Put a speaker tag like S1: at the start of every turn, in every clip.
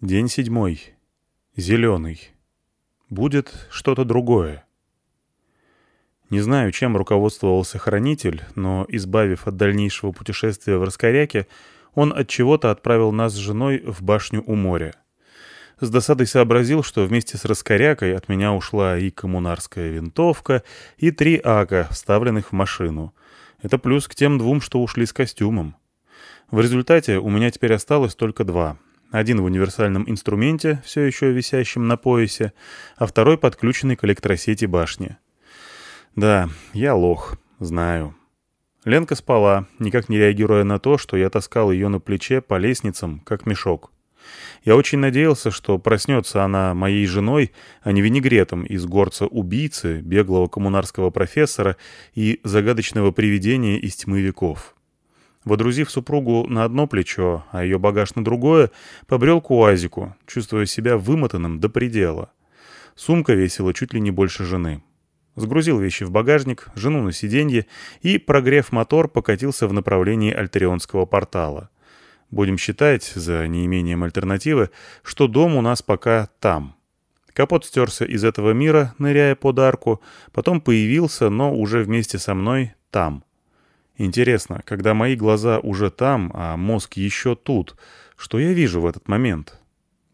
S1: День седьмой. Зеленый. Будет что-то другое. Не знаю, чем руководствовался хранитель, но, избавив от дальнейшего путешествия в Раскоряке, он от чего-то отправил нас с женой в башню у моря. С досадой сообразил, что вместе с Раскорякой от меня ушла и коммунарская винтовка, и три ака, вставленных в машину. Это плюс к тем двум, что ушли с костюмом. В результате у меня теперь осталось только два — один в универсальном инструменте, все еще висящем на поясе, а второй подключенный к электросети башни. Да, я лох, знаю. Ленка спала, никак не реагируя на то, что я таскал ее на плече по лестницам, как мешок. Я очень надеялся, что проснется она моей женой, а не винегретом из горца-убийцы, беглого коммунарского профессора и загадочного привидения из тьмы веков. Водрузив супругу на одно плечо, а ее багаж на другое, побрел к УАЗику, чувствуя себя вымотанным до предела. Сумка весила чуть ли не больше жены. Сгрузил вещи в багажник, жену на сиденье и, прогрев мотор, покатился в направлении альтерионского портала. Будем считать, за неимением альтернативы, что дом у нас пока там. Капот стерся из этого мира, ныряя под арку, потом появился, но уже вместе со мной там — Интересно, когда мои глаза уже там, а мозг еще тут, что я вижу в этот момент?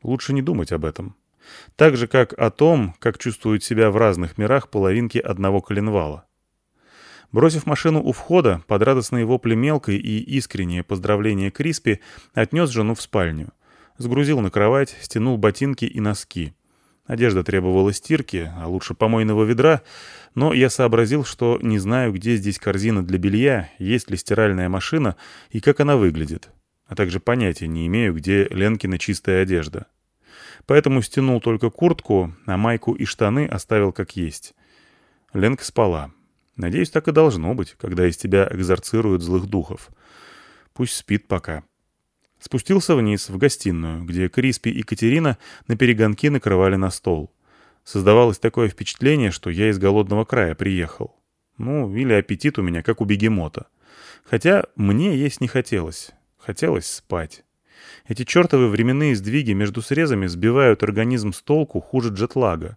S1: Лучше не думать об этом. Так же, как о том, как чувствуют себя в разных мирах половинки одного коленвала. Бросив машину у входа, под радостные вопли мелкой и искреннее поздравление Криспи, отнес жену в спальню. Сгрузил на кровать, стянул ботинки и носки. Одежда требовала стирки, а лучше помойного ведра, но я сообразил, что не знаю, где здесь корзина для белья, есть ли стиральная машина и как она выглядит, а также понятия не имею, где Ленкина чистая одежда. Поэтому стянул только куртку, а майку и штаны оставил как есть. Ленка спала. Надеюсь, так и должно быть, когда из тебя экзорцируют злых духов. Пусть спит пока. Спустился вниз, в гостиную, где Криспи и Катерина на перегонки накрывали на стол. Создавалось такое впечатление, что я из голодного края приехал. Ну, или аппетит у меня, как у бегемота. Хотя мне есть не хотелось. Хотелось спать. Эти чертовы временные сдвиги между срезами сбивают организм с толку хуже джетлага.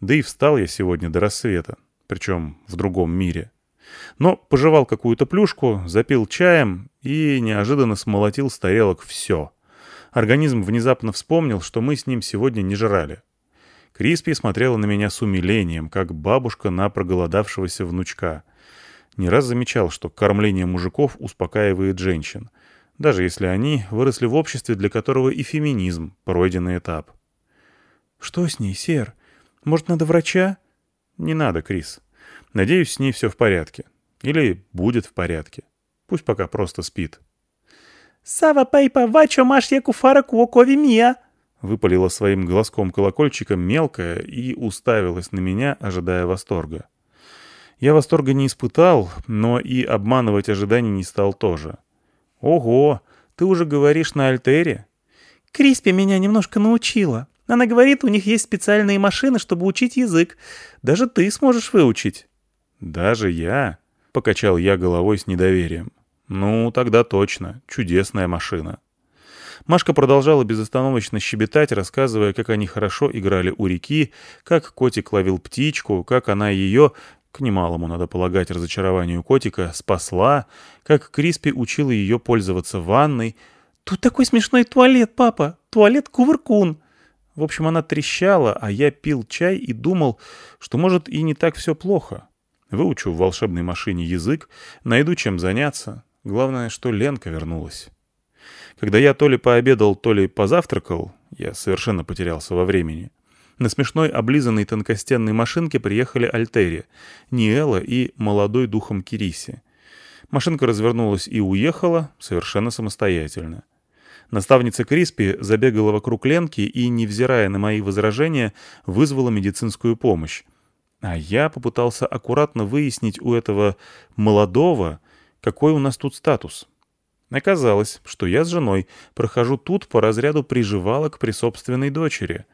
S1: Да и встал я сегодня до рассвета, причем в другом мире. Но пожевал какую-то плюшку, запил чаем и неожиданно смолотил с тарелок все. Организм внезапно вспомнил, что мы с ним сегодня не жрали. Криспи смотрела на меня с умилением, как бабушка на проголодавшегося внучка. Не раз замечал, что кормление мужиков успокаивает женщин, даже если они выросли в обществе, для которого и феминизм — пройденный этап. «Что с ней, Сер? Может, надо врача?» «Не надо, Крис. Надеюсь, с ней все в порядке. Или будет в порядке. Пусть пока просто спит».
S2: «Сава пейпа вачо маш яку фара куокови мия!»
S1: Выпалила своим глазком-колокольчиком мелкая и уставилась на меня, ожидая восторга. Я восторга не испытал, но и обманывать ожиданий не стал тоже. «Ого, ты уже говоришь на Альтере?»
S2: «Криспи меня немножко научила. Она говорит, у них есть специальные машины, чтобы учить язык. Даже ты сможешь выучить».
S1: «Даже я?» — покачал я головой с недоверием. «Ну, тогда точно. Чудесная машина». Машка продолжала безостановочно щебетать, рассказывая, как они хорошо играли у реки, как котик ловил птичку, как она ее, к немалому, надо полагать, разочарованию котика, спасла, как Криспи учила ее пользоваться ванной.
S2: «Тут такой смешной туалет, папа! Туалет Кувыркун!»
S1: В общем, она трещала, а я пил чай и думал, что, может, и не так все плохо. Выучу в волшебной машине язык, найду чем заняться. Главное, что Ленка вернулась. Когда я то ли пообедал, то ли позавтракал, я совершенно потерялся во времени. На смешной облизанной тонкостенной машинке приехали Альтери, Ниэла и молодой духом Кириси. Машинка развернулась и уехала совершенно самостоятельно. Наставница Криспи забегала вокруг Ленки и, невзирая на мои возражения, вызвала медицинскую помощь. А я попытался аккуратно выяснить у этого молодого, какой у нас тут статус. Оказалось, что я с женой прохожу тут по разряду приживалок при собственной дочери.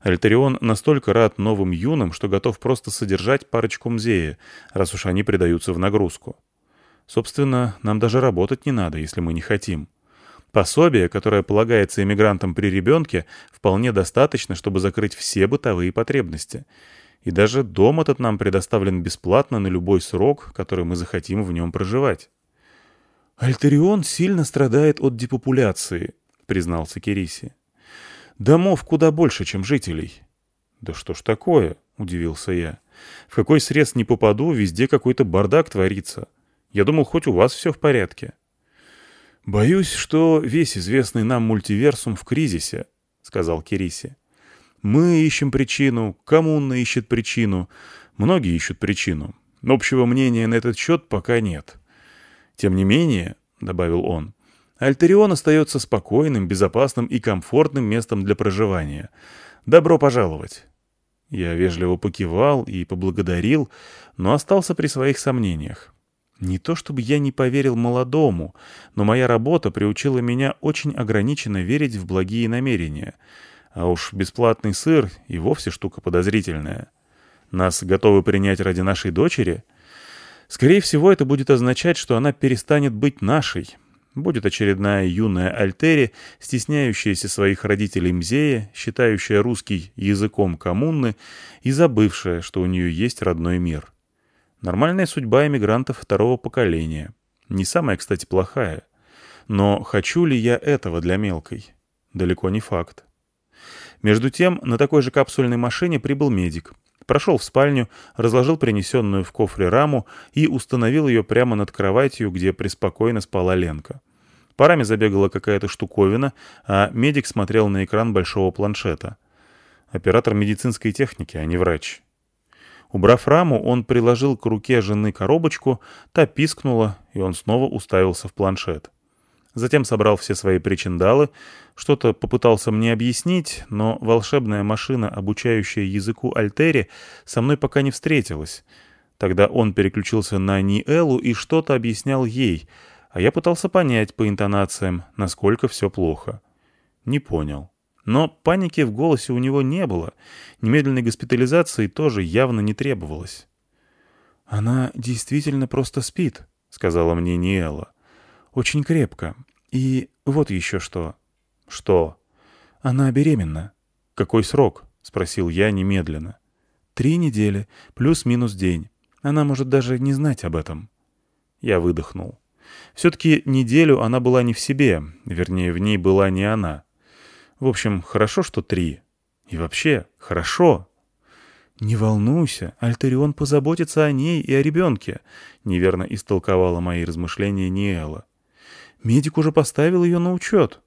S1: Альтерион настолько рад новым юным, что готов просто содержать парочку мзея, раз уж они предаются в нагрузку. Собственно, нам даже работать не надо, если мы не хотим. Пособие, которое полагается иммигрантам при ребенке, вполне достаточно, чтобы закрыть все бытовые потребности. И даже дом этот нам предоставлен бесплатно на любой срок, который мы захотим в нем проживать.
S2: «Альтерион сильно страдает от депопуляции», — признался Кериси. «Домов куда больше, чем жителей».
S1: «Да что ж такое?» — удивился я. «В какой срез не попаду, везде какой-то бардак творится. Я думал, хоть у вас все в порядке».
S2: «Боюсь, что весь известный нам мультиверсум в кризисе», — сказал Кериси. «Мы ищем причину, коммуна ищет причину, многие ищут причину. Общего мнения на этот счет пока нет. Тем не менее, — добавил он, — Альтерион остается спокойным, безопасным и комфортным местом для проживания. Добро пожаловать». Я вежливо покивал и поблагодарил, но остался при своих сомнениях. Не то чтобы я не поверил молодому, но моя работа приучила меня очень ограниченно верить в благие намерения. А уж бесплатный сыр и вовсе штука подозрительная. Нас готовы принять ради нашей дочери? Скорее всего, это будет означать, что она перестанет быть нашей. Будет очередная юная Альтери, стесняющаяся своих родителей Мзея, считающая русский языком коммуны и забывшая, что у нее есть родной мир. Нормальная судьба эмигрантов второго поколения. Не самая, кстати, плохая. Но хочу ли я этого для мелкой? Далеко не факт. Между тем, на такой же капсульной машине прибыл медик. Прошел в спальню, разложил принесенную в кофре раму и установил ее прямо над кроватью, где преспокойно спала Ленка. Парами забегала какая-то штуковина, а медик смотрел на экран большого планшета. Оператор медицинской техники, а не врач. Убрав раму, он приложил к руке жены коробочку, та пискнула, и он снова уставился в планшет. Затем собрал все свои причиндалы, что-то попытался мне объяснить, но волшебная машина, обучающая языку Альтери, со мной пока не встретилась. Тогда он переключился на Ниэлу и что-то объяснял ей, а я пытался понять по интонациям, насколько все плохо. Не понял. Но паники в голосе у него не было. Немедленной госпитализации тоже явно не требовалось. «Она действительно просто спит», — сказала мне Ниэла. «Очень крепко. И вот еще что». «Что?» «Она беременна».
S1: «Какой срок?» — спросил я немедленно.
S2: «Три недели, плюс-минус день. Она может даже не знать об этом».
S1: Я выдохнул. Все-таки неделю она была не в себе, вернее, в ней была не она. В общем, хорошо, что три. И вообще, хорошо.
S2: «Не волнуйся, Альтерион позаботится о ней и о ребенке», — неверно истолковала мои размышления Ниэла. «Медик уже поставил ее на учет».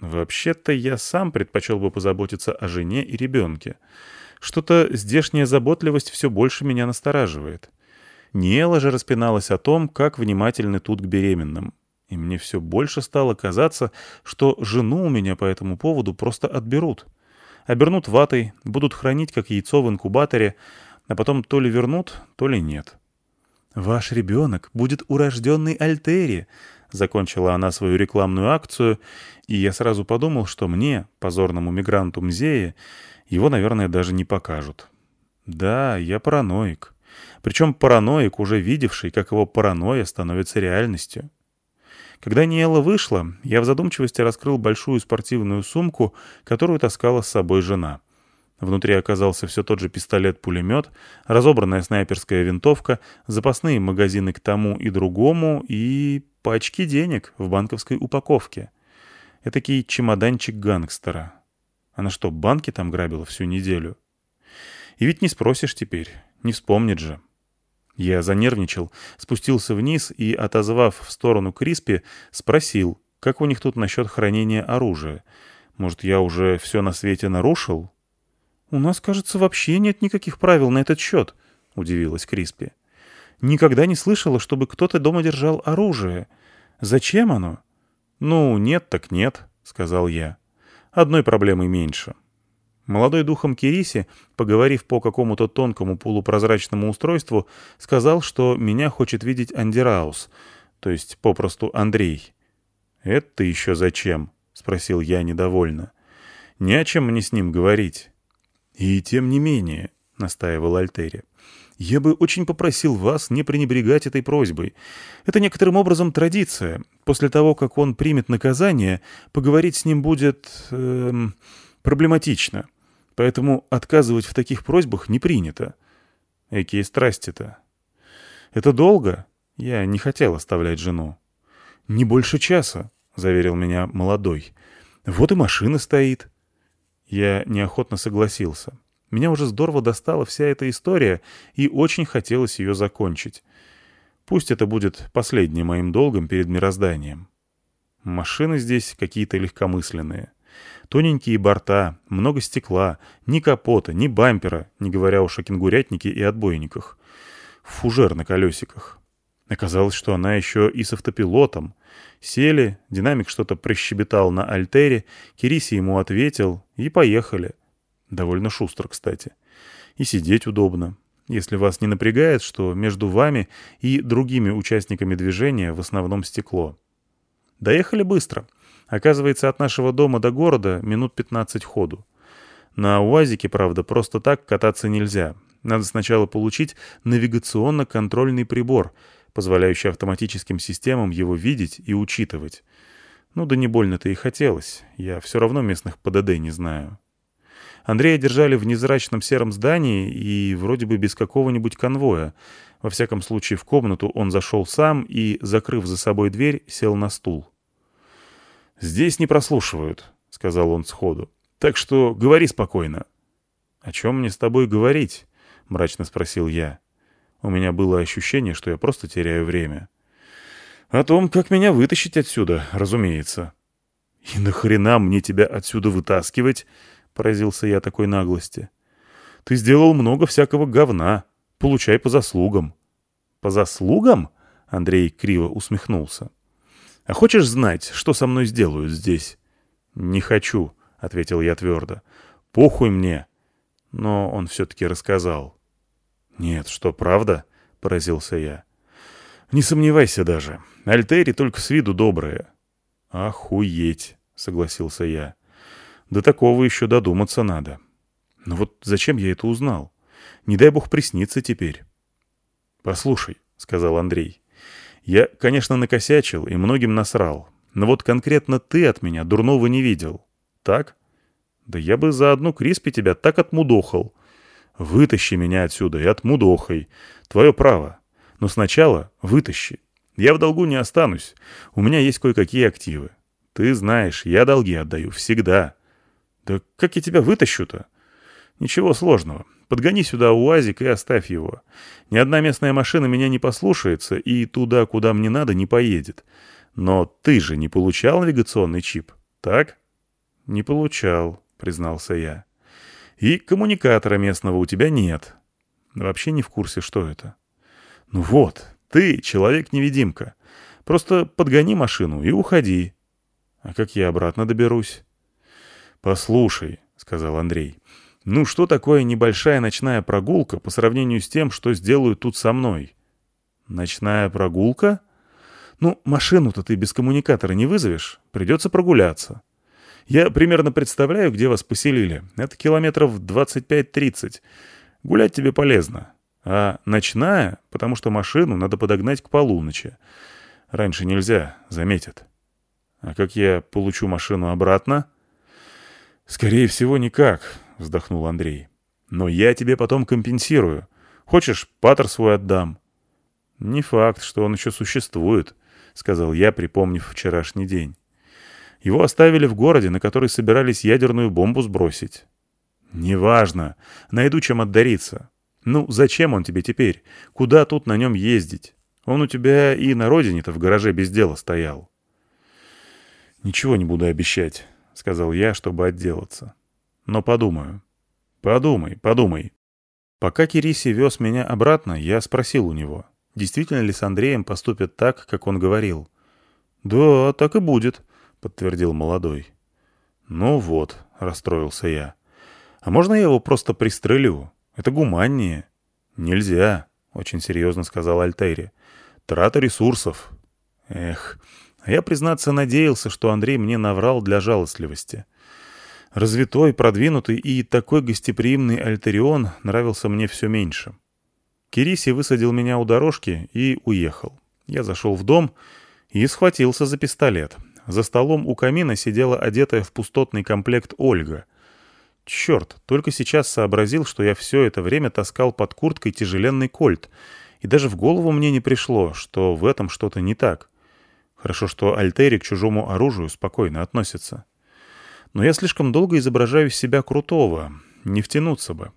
S1: «Вообще-то я сам предпочел бы позаботиться о жене и ребенке. Что-то здешняя заботливость все больше меня настораживает». Ниэла же распиналась о том, как внимательны тут к беременным и мне все больше стало казаться, что жену у меня по этому поводу просто отберут. Обернут ватой, будут хранить как яйцо в инкубаторе, а потом то ли вернут, то ли нет.
S2: «Ваш ребенок будет урожденный Альтери», — закончила она свою рекламную акцию, и я сразу подумал, что мне, позорному мигранту Мзея, его, наверное, даже не покажут. Да, я параноик. Причем параноик, уже видевший, как его паранойя становится реальностью. Когда Ниэла вышла, я в задумчивости раскрыл большую спортивную сумку, которую таскала с собой жена. Внутри оказался все тот же пистолет-пулемет, разобранная снайперская винтовка, запасные магазины к тому и другому и пачки денег в банковской упаковке. Этакий чемоданчик гангстера. Она что, банки там грабила всю неделю? И ведь не спросишь теперь, не вспомнит же. Я занервничал, спустился вниз и, отозвав в сторону Криспи, спросил, как у них тут насчет хранения оружия. Может, я уже все на свете нарушил? «У нас, кажется, вообще нет никаких правил на этот счет», — удивилась Криспи. «Никогда не слышала, чтобы кто-то дома держал оружие. Зачем оно?» «Ну, нет так нет», — сказал я. «Одной проблемой меньше». Молодой духом Кириси, поговорив по какому-то тонкому полупрозрачному устройству, сказал, что меня хочет видеть Андераус, то есть попросту Андрей. «Это еще зачем?» — спросил я недовольно. «Не о чем мне с ним говорить». «И тем не менее», —
S1: настаивал Альтери. Я бы очень попросил вас не пренебрегать этой просьбой. Это некоторым образом традиция. После того, как он примет наказание, поговорить с ним будет... Эм, проблематично. Поэтому отказывать в таких просьбах не принято. Какие страсти-то? Это долго? Я не хотел оставлять жену. Не больше часа, заверил меня молодой. Вот и машина стоит. Я неохотно согласился. Меня уже здорово достала вся эта история, и очень хотелось ее закончить. Пусть это будет последним моим долгом перед мирозданием. Машины здесь какие-то легкомысленные. Тоненькие борта, много стекла, ни капота, ни бампера, не говоря уж о кенгурятнике и отбойниках. Фужер на колесиках. Оказалось, что она еще и с автопилотом. Сели, динамик что-то прощебетал на альтере, Кириси ему ответил, и поехали. Довольно шустро, кстати. И сидеть удобно. Если вас не напрягает, что между вами и другими участниками движения в основном стекло. Доехали быстро. Оказывается, от нашего дома до города минут 15 ходу. На УАЗике, правда, просто так кататься нельзя. Надо сначала получить навигационно-контрольный прибор, позволяющий автоматическим системам его видеть и учитывать. Ну да не больно-то и хотелось. Я все равно местных ПДД не знаю. Андрея держали в незрачном сером здании и вроде бы без какого-нибудь конвоя. Во всяком случае, в комнату он зашел сам и, закрыв за собой дверь, сел на стул. «Здесь не прослушивают», — сказал он сходу. «Так что говори спокойно». «О чем мне с тобой говорить?» — мрачно спросил я. У меня было ощущение, что я просто теряю время. «О том, как меня вытащить отсюда, разумеется». «И нахрена мне тебя отсюда вытаскивать?» — поразился я такой наглости. «Ты сделал много всякого говна. Получай по заслугам». «По заслугам?» — Андрей криво усмехнулся. «А хочешь знать, что со мной сделают здесь?» «Не хочу», — ответил я твердо. «Похуй мне». Но он все-таки рассказал. «Нет, что, правда?» — поразился я. «Не сомневайся даже. Альтери только с виду добрые». «Охуеть», — согласился я. До такого еще додуматься надо. Но вот зачем я это узнал? Не дай бог присниться теперь. «Послушай», — сказал Андрей, — «я, конечно, накосячил и многим насрал, но вот конкретно ты от меня дурного не видел. Так? Да я бы за одну криспи тебя так отмудохал. Вытащи меня отсюда и отмудохай. Твое право. Но сначала вытащи. Я в долгу не останусь. У меня есть кое-какие активы. Ты знаешь, я долги отдаю всегда. «Да как я тебя вытащу-то?» «Ничего сложного. Подгони сюда УАЗик и оставь его. Ни одна местная машина меня не послушается и туда, куда мне надо, не поедет. Но ты же не получал навигационный чип, так?» «Не получал», — признался я. «И коммуникатора местного у тебя нет. Вообще не в курсе, что это». «Ну вот, ты человек-невидимка. Просто подгони машину и уходи». «А как я обратно доберусь?» «Послушай», — сказал Андрей, — «ну что такое небольшая ночная прогулка по сравнению с тем, что сделают тут со мной?» «Ночная прогулка?» «Ну, машину-то ты без коммуникатора не вызовешь, придется прогуляться». «Я примерно представляю, где вас поселили. Это километров 25-30. Гулять тебе полезно. А ночная, потому что машину надо подогнать к полуночи. Раньше нельзя, заметят». «А как я получу машину обратно?» «Скорее всего, никак», — вздохнул Андрей. «Но я тебе потом компенсирую. Хочешь, патер свой отдам?» «Не факт, что он еще существует», — сказал я, припомнив вчерашний день. «Его оставили в городе, на который собирались ядерную бомбу сбросить». «Неважно. Найду чем отдариться. Ну, зачем он тебе теперь? Куда тут на нем ездить? Он у тебя и на родине-то в гараже без дела стоял». «Ничего не буду обещать», — сказал я, чтобы отделаться. «Но подумаю». «Подумай, подумай». Пока Кириси вез меня обратно, я спросил у него, действительно ли с Андреем поступят так, как он говорил. «Да, так и будет», — подтвердил молодой. «Ну вот», — расстроился я. «А можно я его просто пристрелю? Это гуманнее». «Нельзя», — очень серьезно сказал Альтери. «Трата ресурсов». «Эх, а я, признаться, надеялся, что Андрей мне наврал для жалостливости. Развитой, продвинутый и такой гостеприимный Альтерион нравился мне все меньше. Кириси высадил меня у дорожки и уехал. Я зашел в дом и схватился за пистолет. За столом у камина сидела одетая в пустотный комплект Ольга. Черт, только сейчас сообразил, что я все это время таскал под курткой тяжеленный кольт, и даже в голову мне не пришло, что в этом что-то не так. Хорошо, что Альтери к чужому оружию спокойно относится. Но я слишком долго изображаю себя крутого, не втянуться бы.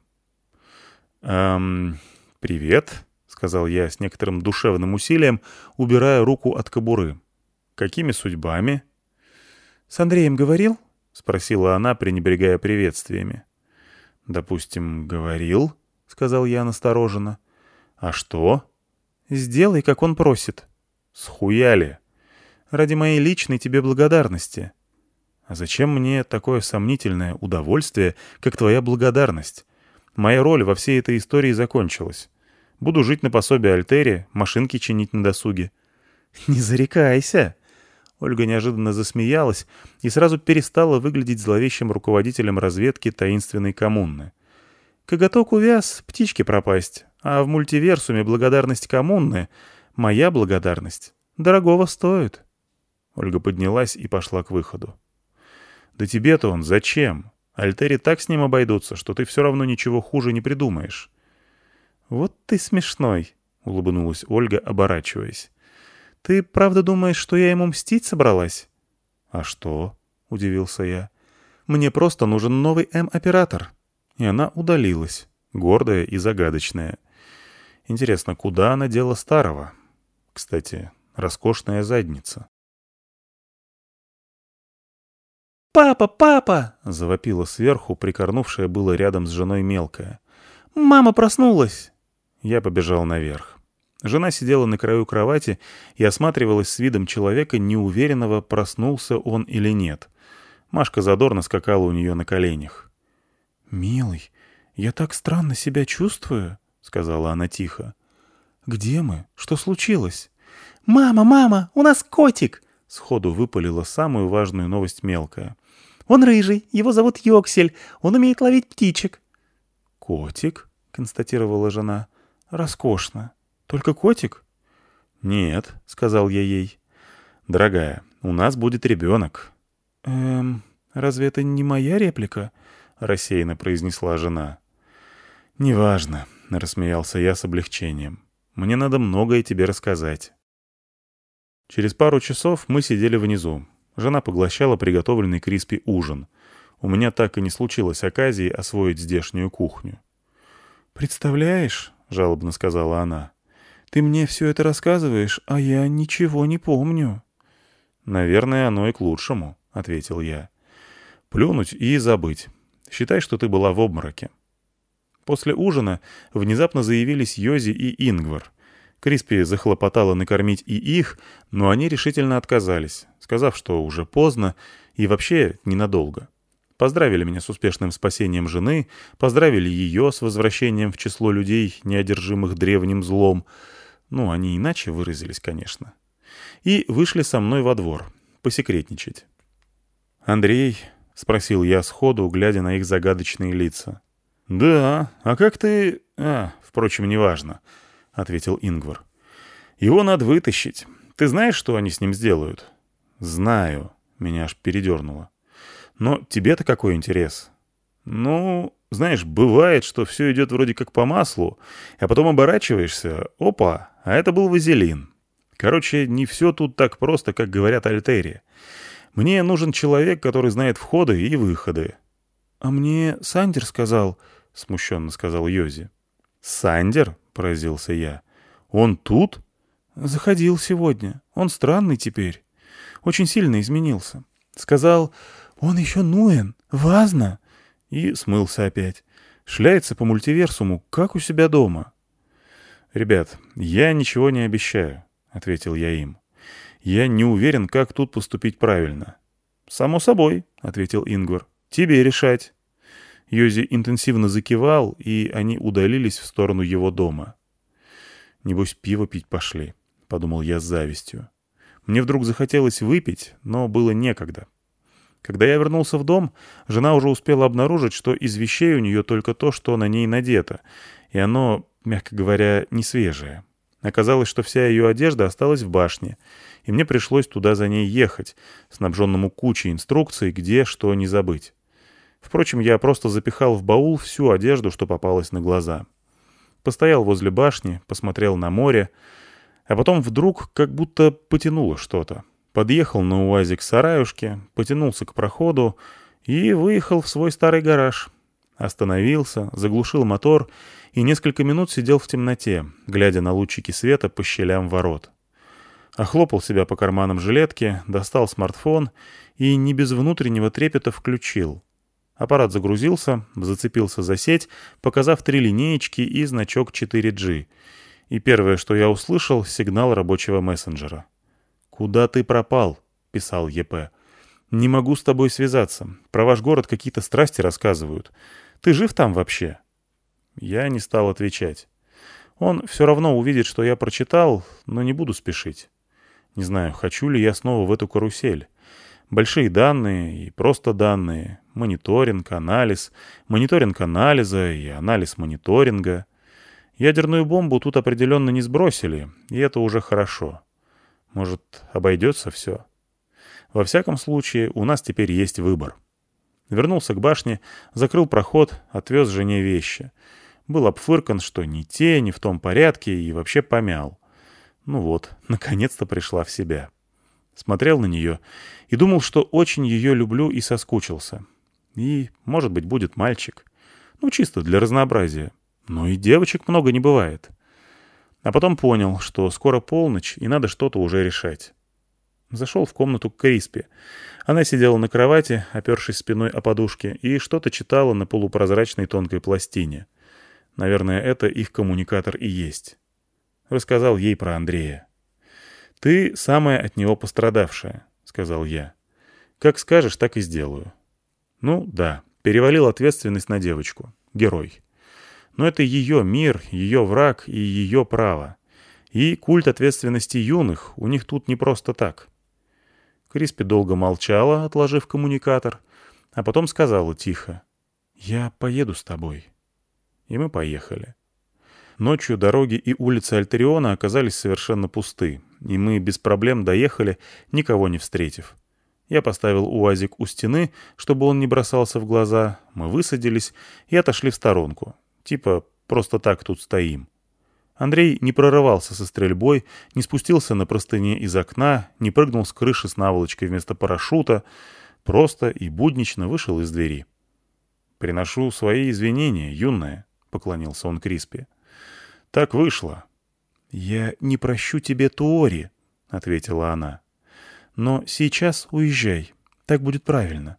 S1: «Эм, привет», — сказал я с некоторым душевным усилием, убирая руку от кобуры. «Какими судьбами?» «С Андреем говорил?» — спросила она, пренебрегая приветствиями. «Допустим, говорил», — сказал я настороженно. «А что?» «Сделай, как он просит». «Схуяли?» «Ради моей личной тебе благодарности». А зачем мне такое сомнительное удовольствие, как твоя благодарность? Моя роль во всей этой истории закончилась. Буду жить на пособие Альтере, машинки чинить на досуге. Не зарекайся. Ольга неожиданно засмеялась и сразу перестала выглядеть зловещим руководителем разведки таинственной коммуны. Коготок увяз, птички пропасть, а в мультиверсуме благодарность коммуны — моя благодарность. Дорогого стоит. Ольга поднялась и пошла к выходу. Да тебе-то он зачем? Альтери так с ним обойдутся, что ты все равно ничего хуже не придумаешь. Вот ты смешной, — улыбнулась Ольга, оборачиваясь. Ты правда думаешь, что я ему мстить собралась? А что? — удивился я. Мне просто нужен новый М-оператор. И она удалилась, гордая и загадочная. Интересно, куда она дела старого? Кстати, роскошная задница.
S3: «Папа, папа!»
S1: — завопила сверху, прикорнувшая было рядом с женой мелкая.
S3: «Мама проснулась!»
S1: Я побежал наверх. Жена сидела на краю кровати и осматривалась с видом человека, неуверенного, проснулся он или нет. Машка задорно скакала у нее на коленях.
S3: «Милый, я так странно себя чувствую», — сказала она тихо. «Где мы? Что случилось?» «Мама, мама, у нас котик!» — сходу выпалила самую важную новость мелкая. Он рыжий, его зовут Йоксель, он умеет ловить птичек».
S1: «Котик?» — констатировала жена.
S3: «Роскошно. Только котик?»
S1: «Нет», — сказал я ей. «Дорогая, у нас будет ребенок».
S3: «Эм, разве это не моя реплика?»
S1: — рассеянно произнесла жена. «Неважно», — рассмеялся я с облегчением. «Мне надо многое тебе рассказать». Через пару часов мы сидели внизу, Жена поглощала приготовленный Криспи ужин. У меня так и не случилось оказии освоить здешнюю кухню.
S3: «Представляешь», — жалобно сказала она, — «ты мне все это рассказываешь, а я ничего не помню».
S1: «Наверное, оно и к лучшему», — ответил я. «Плюнуть и забыть. Считай, что ты была в обмороке». После ужина внезапно заявились Йози и Ингвар. Криспи захлопотала накормить и их, но они решительно отказались, сказав, что уже поздно и вообще ненадолго. Поздравили меня с успешным спасением жены, поздравили ее с возвращением в число людей, неодержимых древним злом. Ну, они иначе выразились, конечно. И вышли со мной во двор, посекретничать. «Андрей?» — спросил я сходу, глядя на их загадочные лица. «Да, а как ты...» «А, впрочем, неважно», — ответил Ингвар. «Его надо вытащить. Ты знаешь, что они с ним сделают?» «Знаю», — меня аж передернуло. «Но тебе-то какой интерес?» «Ну, знаешь, бывает, что все идет вроде как по маслу, а потом оборачиваешься, опа, а это был вазелин. Короче, не все тут так просто, как говорят Альтери. Мне нужен человек, который знает входы и выходы».
S3: «А мне Сандер сказал», — смущенно сказал Йози.
S1: «Сандер?» — поразился я. «Он тут?»
S3: «Заходил сегодня. Он странный теперь» очень сильно изменился. Сказал, он еще Нуэн, важно. И смылся опять. Шляется по мультиверсуму, как у себя дома.
S1: «Ребят, я ничего не обещаю», — ответил я им. «Я не уверен, как тут поступить правильно». «Само собой», — ответил Ингвар. «Тебе решать». Йози интенсивно закивал, и они удалились в сторону его дома. «Небось, пиво пить пошли», — подумал я с завистью. Мне вдруг захотелось выпить, но было некогда. Когда я вернулся в дом, жена уже успела обнаружить, что из вещей у нее только то, что на ней надето, и оно, мягко говоря, не свежее. Оказалось, что вся ее одежда осталась в башне, и мне пришлось туда за ней ехать, снабженному кучей инструкций, где что не забыть. Впрочем, я просто запихал в баул всю одежду, что попалось на глаза. Постоял возле башни, посмотрел на море, а потом вдруг как будто потянуло что-то. Подъехал на УАЗик к сараюшке, потянулся к проходу и выехал в свой старый гараж. Остановился, заглушил мотор и несколько минут сидел в темноте, глядя на лучики света по щелям ворот. Охлопал себя по карманам жилетки, достал смартфон и не без внутреннего трепета включил. Аппарат загрузился, зацепился за сеть, показав три линеечки и значок 4G. И первое, что я услышал, — сигнал рабочего мессенджера. «Куда ты пропал?» — писал ЕП. «Не могу с тобой связаться. Про ваш город какие-то страсти рассказывают. Ты жив там вообще?» Я не стал отвечать. Он все равно увидит, что я прочитал, но не буду спешить. Не знаю, хочу ли я снова в эту карусель. Большие данные и просто данные, мониторинг, анализ, мониторинг анализа и анализ мониторинга. Ядерную бомбу тут определенно не сбросили, и это уже хорошо. Может, обойдется все? Во всяком случае, у нас теперь есть выбор. Вернулся к башне, закрыл проход, отвез жене вещи. Был обфыркан, что ни те, ни в том порядке, и вообще помял. Ну вот, наконец-то пришла в себя. Смотрел на нее и думал, что очень ее люблю и соскучился. И, может быть, будет мальчик. Ну, чисто для разнообразия. Но и девочек много не бывает. А потом понял, что скоро полночь, и надо что-то уже решать. Зашел в комнату к Криспи. Она сидела на кровати, опершись спиной о подушке, и что-то читала на полупрозрачной тонкой пластине. Наверное, это их коммуникатор и есть. Рассказал ей про Андрея. «Ты самая от него пострадавшая», — сказал я. «Как скажешь, так и сделаю». Ну, да, перевалил ответственность на девочку. Герой. Но это ее мир, ее враг и ее право. И культ ответственности юных у них тут не просто так. Криспи долго молчала, отложив коммуникатор, а потом сказала тихо. «Я поеду с тобой». И мы поехали. Ночью дороги и улицы Альтериона оказались совершенно пусты, и мы без проблем доехали, никого не встретив. Я поставил УАЗик у стены, чтобы он не бросался в глаза, мы высадились и отошли в сторонку, Типа, просто так тут стоим. Андрей не прорывался со стрельбой, не спустился на простыне из окна, не прыгнул с крыши с наволочкой вместо парашюта, просто и буднично вышел из двери. «Приношу свои извинения, юная», — поклонился он Криспи. «Так вышло». «Я не прощу тебе Туори», — ответила она. «Но сейчас уезжай, так будет правильно».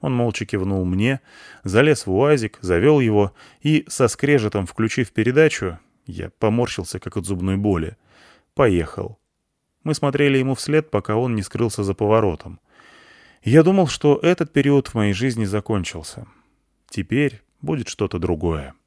S1: Он молча кивнул мне, залез в уазик, завел его и, со скрежетом включив передачу, я поморщился, как от зубной боли, поехал. Мы смотрели ему вслед, пока он не скрылся за поворотом. Я думал, что этот период в моей жизни закончился. Теперь будет что-то другое.